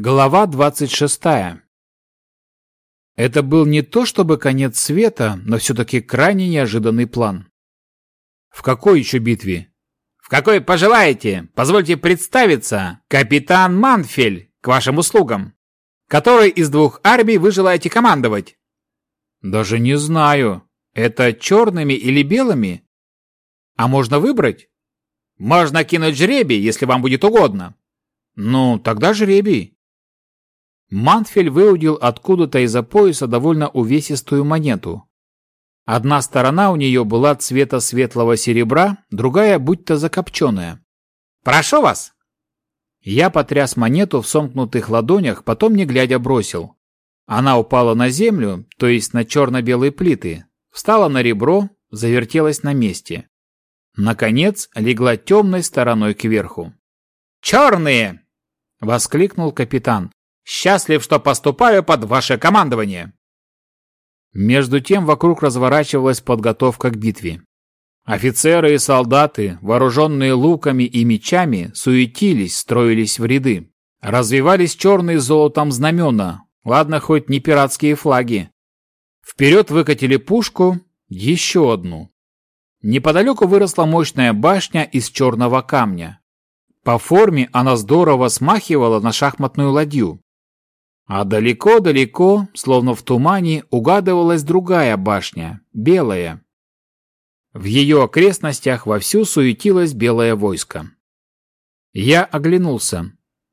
Глава 26. Это был не то чтобы конец света, но все-таки крайне неожиданный план. В какой еще битве? В какой пожелаете? Позвольте представиться. Капитан Манфель, к вашим услугам. Который из двух армий вы желаете командовать? Даже не знаю. Это черными или белыми? А можно выбрать? Можно кинуть жребий, если вам будет угодно. Ну, тогда жребий. Манфель выудил откуда-то из-за пояса довольно увесистую монету. Одна сторона у нее была цвета светлого серебра, другая будто закопченная. «Прошу вас!» Я потряс монету в сомкнутых ладонях, потом не глядя бросил. Она упала на землю, то есть на черно-белые плиты, встала на ребро, завертелась на месте. Наконец, легла темной стороной кверху. «Черные!» — воскликнул капитан. Счастлив, что поступаю под ваше командование!» Между тем вокруг разворачивалась подготовка к битве. Офицеры и солдаты, вооруженные луками и мечами, суетились, строились в ряды. Развивались черные золотом знамена, ладно, хоть не пиратские флаги. Вперед выкатили пушку, еще одну. Неподалеку выросла мощная башня из черного камня. По форме она здорово смахивала на шахматную ладью. А далеко-далеко, словно в тумане, угадывалась другая башня, белая. В ее окрестностях вовсю суетилось белое войско. Я оглянулся.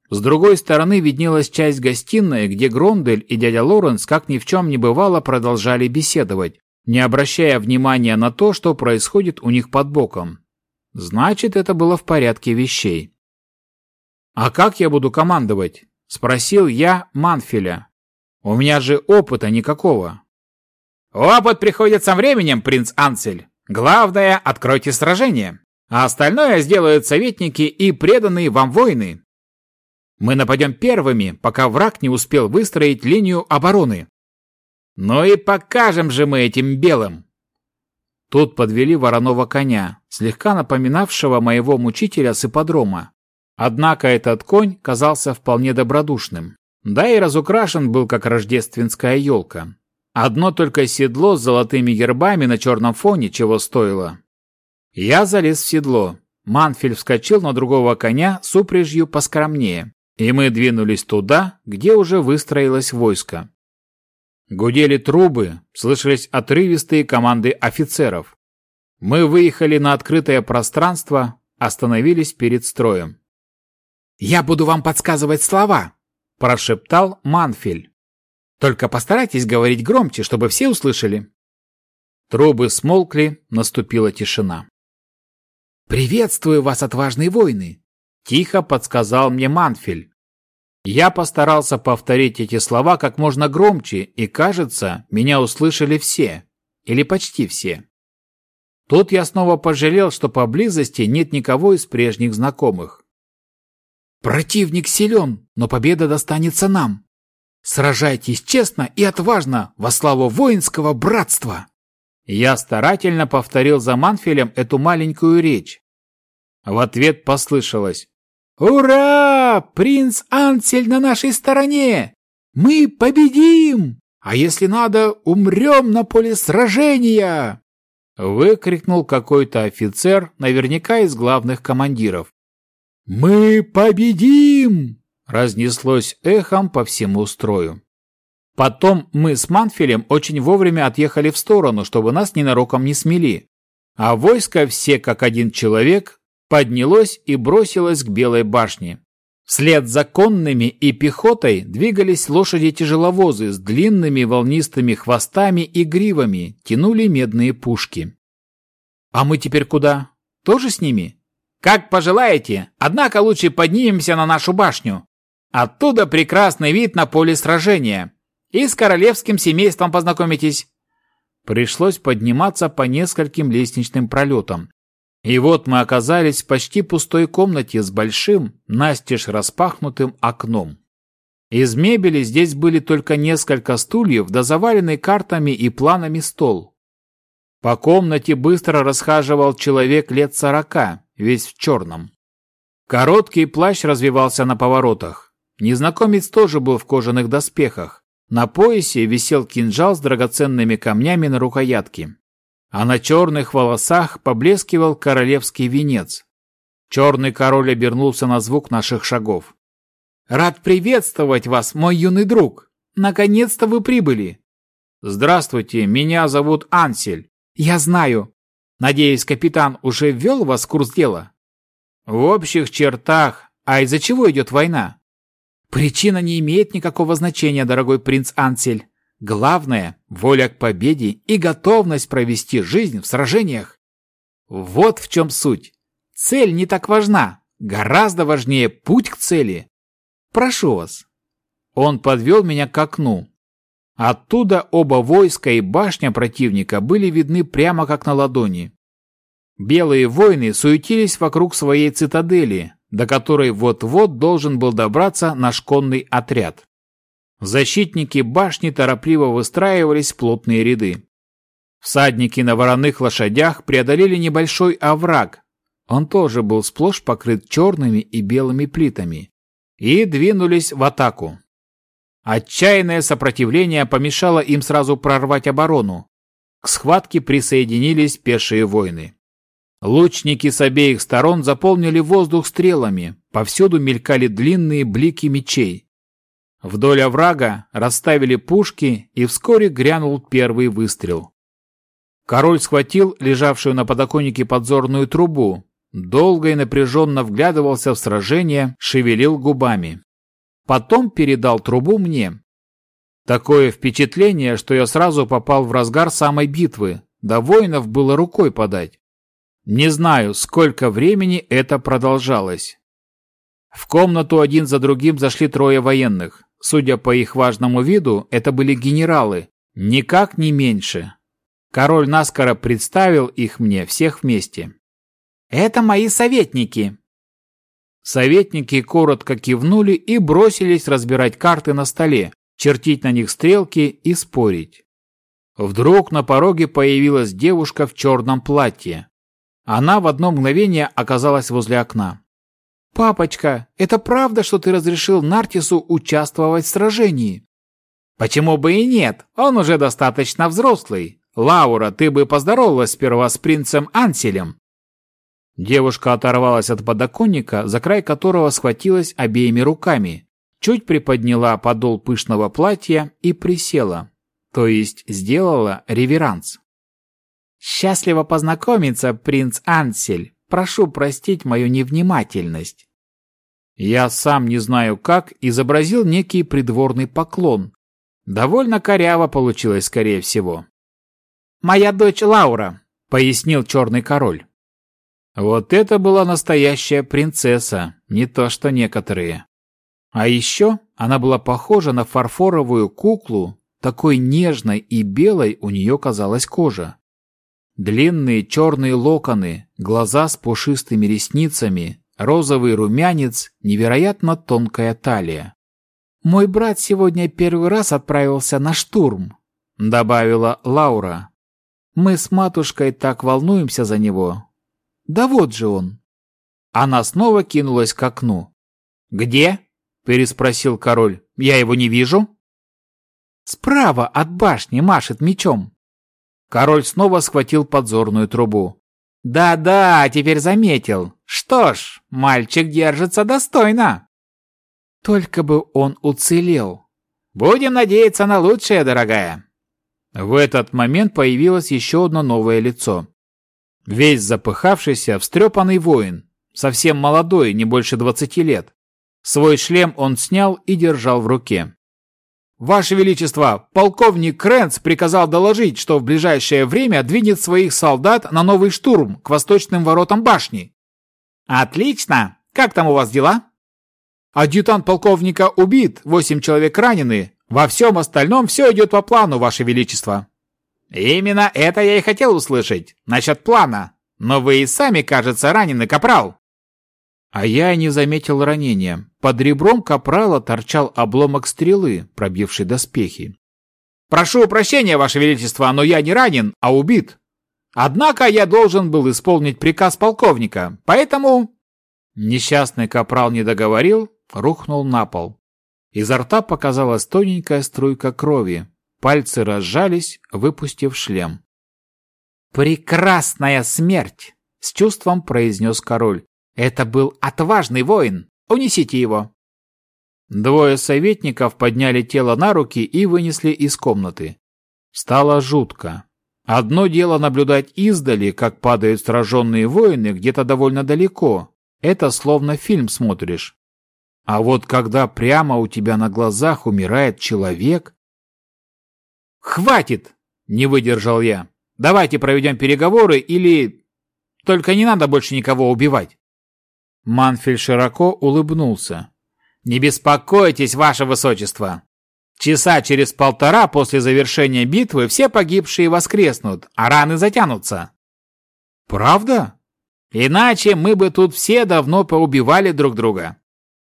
С другой стороны виднелась часть гостиной, где Грондель и дядя Лоренс, как ни в чем не бывало, продолжали беседовать, не обращая внимания на то, что происходит у них под боком. Значит, это было в порядке вещей. «А как я буду командовать?» — спросил я Манфеля. «У меня же опыта никакого». «Опыт приходит со временем, принц Анцель. Главное, откройте сражение, а остальное сделают советники и преданные вам воины. Мы нападем первыми, пока враг не успел выстроить линию обороны. Ну и покажем же мы этим белым!» Тут подвели вороного коня, слегка напоминавшего моего мучителя с ипподрома. Однако этот конь казался вполне добродушным. Да и разукрашен был, как рождественская елка. Одно только седло с золотыми гербами на черном фоне чего стоило. Я залез в седло. Манфель вскочил на другого коня с упряжью поскромнее, и мы двинулись туда, где уже выстроилось войско. Гудели трубы, слышались отрывистые команды офицеров. Мы выехали на открытое пространство, остановились перед строем. «Я буду вам подсказывать слова», – прошептал Манфель. «Только постарайтесь говорить громче, чтобы все услышали». Трубы смолкли, наступила тишина. «Приветствую вас, отважные воины!» – тихо подсказал мне Манфель. Я постарался повторить эти слова как можно громче, и, кажется, меня услышали все, или почти все. Тут я снова пожалел, что поблизости нет никого из прежних знакомых. Противник силен, но победа достанется нам. Сражайтесь честно и отважно во славу воинского братства!» Я старательно повторил за Манфелем эту маленькую речь. В ответ послышалось «Ура! Принц Ансель на нашей стороне! Мы победим! А если надо, умрем на поле сражения!» Выкрикнул какой-то офицер, наверняка из главных командиров. «Мы победим!» разнеслось эхом по всему строю. Потом мы с Манфелем очень вовремя отъехали в сторону, чтобы нас ненароком не смели. А войско все как один человек поднялось и бросилось к Белой башне. Вслед за конными и пехотой двигались лошади-тяжеловозы с длинными волнистыми хвостами и гривами, тянули медные пушки. «А мы теперь куда? Тоже с ними?» Как пожелаете, однако лучше поднимемся на нашу башню. Оттуда прекрасный вид на поле сражения. И с королевским семейством познакомитесь. Пришлось подниматься по нескольким лестничным пролетам. И вот мы оказались в почти пустой комнате с большим, настежь распахнутым окном. Из мебели здесь были только несколько стульев, да заваленный картами и планами стол. По комнате быстро расхаживал человек лет сорока, весь в черном. Короткий плащ развивался на поворотах. Незнакомец тоже был в кожаных доспехах. На поясе висел кинжал с драгоценными камнями на рукоятке. А на черных волосах поблескивал королевский венец. Черный король обернулся на звук наших шагов. «Рад приветствовать вас, мой юный друг! Наконец-то вы прибыли!» «Здравствуйте, меня зовут Ансель». «Я знаю. Надеюсь, капитан уже ввел вас в курс дела?» «В общих чертах. А из-за чего идет война?» Причина не имеет никакого значения, дорогой принц Ансель. Главное – воля к победе и готовность провести жизнь в сражениях. Вот в чем суть. Цель не так важна. Гораздо важнее путь к цели. Прошу вас. Он подвел меня к окну. Оттуда оба войска и башня противника были видны прямо как на ладони. Белые воины суетились вокруг своей цитадели, до которой вот-вот должен был добраться наш конный отряд. Защитники башни торопливо выстраивались в плотные ряды. Всадники на вороных лошадях преодолели небольшой овраг. Он тоже был сплошь покрыт черными и белыми плитами. И двинулись в атаку. Отчаянное сопротивление помешало им сразу прорвать оборону. К схватке присоединились пешие воины. Лучники с обеих сторон заполнили воздух стрелами, повсюду мелькали длинные блики мечей. Вдоль оврага расставили пушки, и вскоре грянул первый выстрел. Король схватил лежавшую на подоконнике подзорную трубу, долго и напряженно вглядывался в сражение, шевелил губами. Потом передал трубу мне. Такое впечатление, что я сразу попал в разгар самой битвы, до воинов было рукой подать. Не знаю, сколько времени это продолжалось. В комнату один за другим зашли трое военных. Судя по их важному виду, это были генералы, никак не меньше. Король наскоро представил их мне всех вместе. «Это мои советники!» Советники коротко кивнули и бросились разбирать карты на столе, чертить на них стрелки и спорить. Вдруг на пороге появилась девушка в черном платье. Она в одно мгновение оказалась возле окна. «Папочка, это правда, что ты разрешил Нартису участвовать в сражении?» «Почему бы и нет? Он уже достаточно взрослый. Лаура, ты бы поздоровалась сперва с принцем Анселем». Девушка оторвалась от подоконника, за край которого схватилась обеими руками, чуть приподняла подол пышного платья и присела, то есть сделала реверанс. «Счастливо познакомиться, принц Ансель. Прошу простить мою невнимательность». Я сам не знаю как изобразил некий придворный поклон. Довольно коряво получилось, скорее всего. «Моя дочь Лаура», — пояснил черный король. Вот это была настоящая принцесса, не то что некоторые. А еще она была похожа на фарфоровую куклу, такой нежной и белой у нее казалась кожа. Длинные черные локоны, глаза с пушистыми ресницами, розовый румянец, невероятно тонкая талия. «Мой брат сегодня первый раз отправился на штурм», — добавила Лаура. «Мы с матушкой так волнуемся за него». «Да вот же он». Она снова кинулась к окну. «Где?» — переспросил король. «Я его не вижу». «Справа от башни машет мечом», Король снова схватил подзорную трубу. «Да-да, теперь заметил. Что ж, мальчик держится достойно». Только бы он уцелел. «Будем надеяться на лучшее, дорогая». В этот момент появилось еще одно новое лицо. Весь запыхавшийся, встрепанный воин, совсем молодой, не больше двадцати лет. Свой шлем он снял и держал в руке. Ваше Величество, полковник Крэнс приказал доложить, что в ближайшее время двинет своих солдат на новый штурм к восточным воротам башни. Отлично! Как там у вас дела? Адъютант полковника убит, восемь человек ранены. Во всем остальном все идет по плану, Ваше Величество. Именно это я и хотел услышать, насчет плана. Но вы и сами, кажется, ранены, капрал. А я и не заметил ранения. Под ребром капрала торчал обломок стрелы, пробивший доспехи. «Прошу прощения, Ваше Величество, но я не ранен, а убит. Однако я должен был исполнить приказ полковника, поэтому...» Несчастный капрал не договорил, рухнул на пол. Изо рта показалась тоненькая струйка крови. Пальцы разжались, выпустив шлем. «Прекрасная смерть!» — с чувством произнес король. «Это был отважный воин! Унесите его!» Двое советников подняли тело на руки и вынесли из комнаты. Стало жутко. Одно дело наблюдать издали, как падают сраженные воины где-то довольно далеко. Это словно фильм смотришь. А вот когда прямо у тебя на глазах умирает человек... «Хватит!» — не выдержал я. «Давайте проведем переговоры или... Только не надо больше никого убивать!» Манфель широко улыбнулся. «Не беспокойтесь, ваше высочество! Часа через полтора после завершения битвы все погибшие воскреснут, а раны затянутся». «Правда?» «Иначе мы бы тут все давно поубивали друг друга».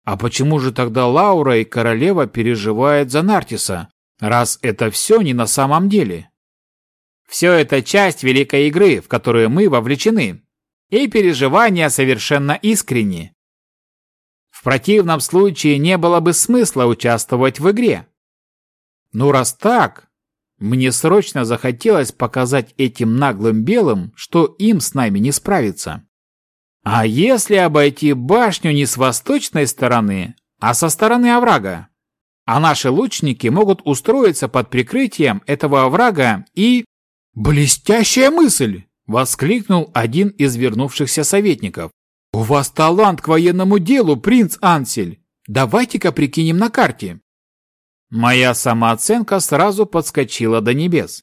«А почему же тогда Лаура и королева переживают за Нартиса, раз это все не на самом деле?» «Все это часть великой игры, в которую мы вовлечены, и переживания совершенно искренни. В противном случае не было бы смысла участвовать в игре. Ну раз так, мне срочно захотелось показать этим наглым белым, что им с нами не справиться. А если обойти башню не с восточной стороны, а со стороны оврага? А наши лучники могут устроиться под прикрытием этого оврага и... Блестящая мысль! Воскликнул один из вернувшихся советников. «У вас талант к военному делу, принц Ансель! Давайте-ка прикинем на карте!» Моя самооценка сразу подскочила до небес.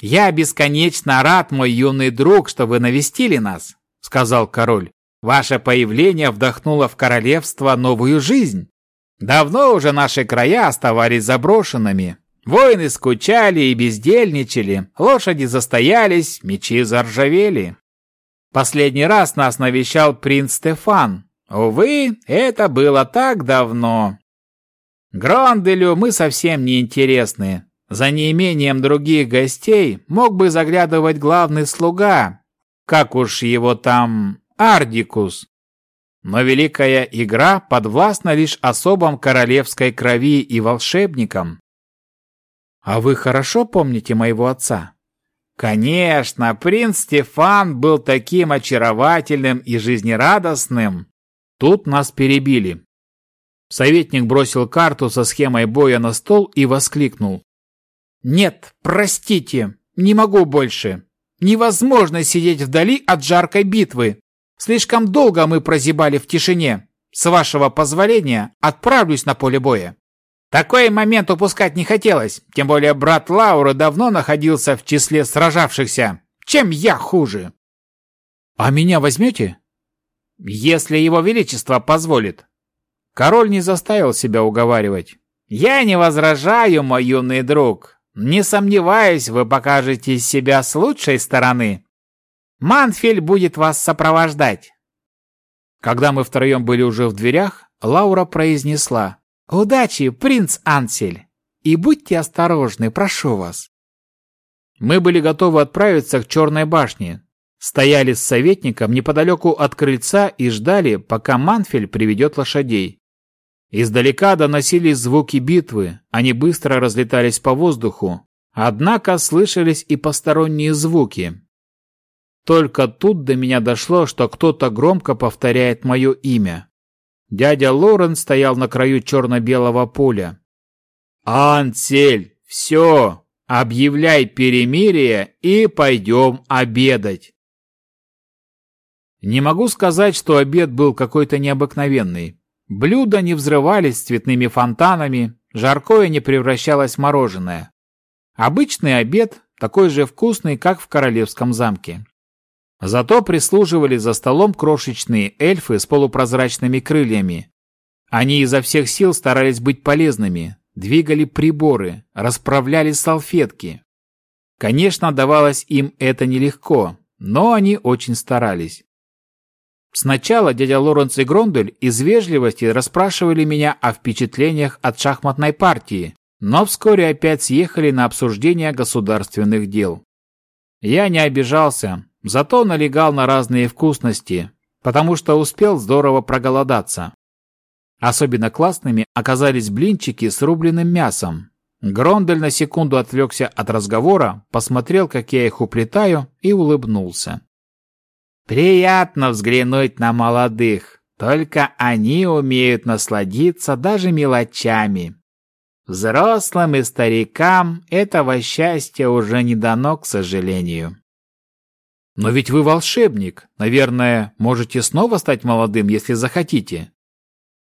«Я бесконечно рад, мой юный друг, что вы навестили нас», — сказал король. «Ваше появление вдохнуло в королевство новую жизнь. Давно уже наши края оставались заброшенными. Воины скучали и бездельничали, лошади застоялись, мечи заржавели. Последний раз нас навещал принц Стефан. Увы, это было так давно. Гронделю мы совсем не интересны. За неимением других гостей мог бы заглядывать главный слуга, как уж его там, Ардикус. Но великая игра подвластна лишь особам королевской крови и волшебникам. А вы хорошо помните моего отца? Конечно, принц Стефан был таким очаровательным и жизнерадостным. Тут нас перебили. Советник бросил карту со схемой боя на стол и воскликнул. «Нет, простите, не могу больше. Невозможно сидеть вдали от жаркой битвы. Слишком долго мы прозябали в тишине. С вашего позволения отправлюсь на поле боя». Такой момент упускать не хотелось, тем более брат Лауры давно находился в числе сражавшихся. Чем я хуже? А меня возьмете? Если его величество позволит. Король не заставил себя уговаривать. Я не возражаю, мой юный друг. Не сомневаюсь, вы покажете себя с лучшей стороны. Манфель будет вас сопровождать. Когда мы втроем были уже в дверях, Лаура произнесла. «Удачи, принц Ансель! И будьте осторожны, прошу вас!» Мы были готовы отправиться к Черной башне. Стояли с советником неподалеку от крыльца и ждали, пока Манфель приведет лошадей. Издалека доносились звуки битвы, они быстро разлетались по воздуху, однако слышались и посторонние звуки. Только тут до меня дошло, что кто-то громко повторяет мое имя. Дядя Лорен стоял на краю черно-белого поля. «Ансель, все, объявляй перемирие и пойдем обедать». Не могу сказать, что обед был какой-то необыкновенный. Блюда не взрывались цветными фонтанами, жаркое не превращалось в мороженое. Обычный обед, такой же вкусный, как в королевском замке. Зато прислуживали за столом крошечные эльфы с полупрозрачными крыльями. Они изо всех сил старались быть полезными, двигали приборы, расправляли салфетки. Конечно, давалось им это нелегко, но они очень старались. Сначала дядя Лоренц и Грондель из вежливости расспрашивали меня о впечатлениях от шахматной партии, но вскоре опять съехали на обсуждение государственных дел. Я не обижался, Зато налегал на разные вкусности, потому что успел здорово проголодаться. Особенно классными оказались блинчики с рубленым мясом. Грондель на секунду отвлекся от разговора, посмотрел, как я их уплетаю, и улыбнулся. «Приятно взглянуть на молодых, только они умеют насладиться даже мелочами. Взрослым и старикам этого счастья уже не дано, к сожалению». «Но ведь вы волшебник. Наверное, можете снова стать молодым, если захотите».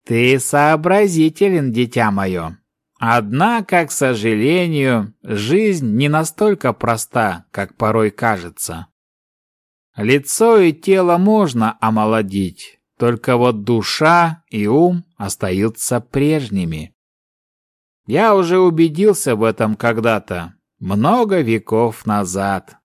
«Ты сообразителен, дитя мое. Однако, к сожалению, жизнь не настолько проста, как порой кажется. Лицо и тело можно омолодить, только вот душа и ум остаются прежними. Я уже убедился в этом когда-то, много веков назад».